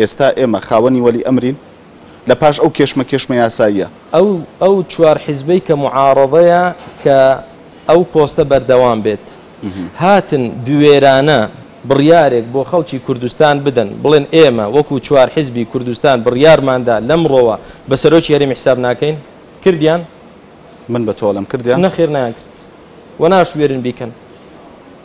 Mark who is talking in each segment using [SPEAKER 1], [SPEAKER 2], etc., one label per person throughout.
[SPEAKER 1] ئێستا ئێمە خاوەنی وەلی ئەمرین لە پاش ئەو کێشمەکێشمە یاساییە.
[SPEAKER 2] ئەو ئەو چوار حیزبەی کە معارەضەیە کە ئەو پۆستە بەردەوام بێت هاتن بوێرانە بڕیارێک بۆ خەڵکی کوردستان بدەن بڵێن ئێمە وەکو چوار حیزبی کوردستان بڕیارماندا لەمڕۆوە بە سەرۆکی هەرێمی حساب ناکەین کردیان؟
[SPEAKER 1] من بە تۆڵەم کردیان؟
[SPEAKER 2] نەخێر نەیان کرد و ناشوێرن بیکەن.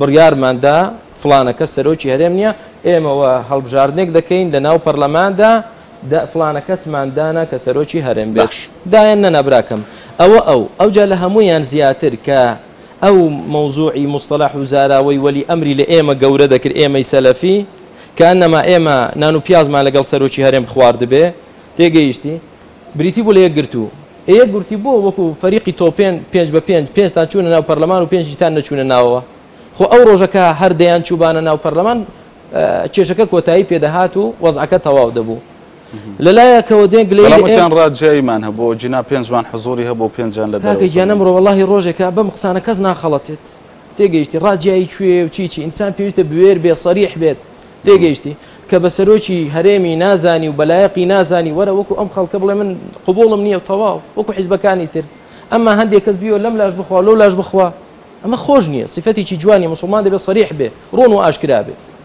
[SPEAKER 2] بڕیارمان دا فڵانە کەس سەرۆکی هەرێم نییە، ئێمە وا هەڵبژاردنێک دەکەین لە ناو پەڕلەماندا دا فڵانە کەسمان دانا کە سەرۆکی هەرێم بێت. باش. دایان نەنا براکەم. ئەوە ئەو. ئەوجا لە هەموویان زیاتر کە ئەو مەوزووعی موستەڵاح و زاراوەی وەلی ئەمری لە ئێمە گەورە دەکرد ئێمەی سەلەفی، کەئەنەما ئێمە نان و پیازمان لەگەڵ سەرۆکی هەرێم خواردبێ. تێگەیشتی؟ بریتی بوو لە یەکگرتوو. ئێ یەکگرتوو بۆ وەکو فەریقی تۆپێن پێنج بە پێنج پێنجتان چوونە ناو پەرلەمان و پێنجیشتان نەچوونە ناوەوە؟ خۆ ئەو ڕۆژە کە هەر دەیان چووبانە ناو پەرلەمان کێشەکە کۆتایی پێ دەهات و وەزعەکە تەواو دەبوو. لە لایەکەوە
[SPEAKER 1] دێن گلەیی لە ئێمە. بەڵام وتیان ڕا جیاییمان هەبوو و جینا پێنجمان حزووری هەبوو و پێنجیان لە
[SPEAKER 2] دەرەوە. کاکە گیان ئەمڕۆ وەڵاهی ڕۆژێکە بەم قسانە کەس ناخەڵەتێت. تێگەیشتی؟ ڕا جیایی کوێ و چی چی؟ ئینسان پێویستە بوێر بێت، سەریح بێت. تێگەیشتی کە بە سەرۆکی هەرێمی نازانی و بەلایەقی نازانی وەرە وەکو ئەم خەڵکە بڵێ من قبوڵم نییە و تەواو وەکو حیزبەکانی تر ئەمما هەندێک کەس بیوە لەم لاش بخوا لەو لاش بخوا ئەمە خۆش نییە سفەتێکی جوانی مسلمان دەبێت سەریح بێ ڕۆن و ئاشکرا بێ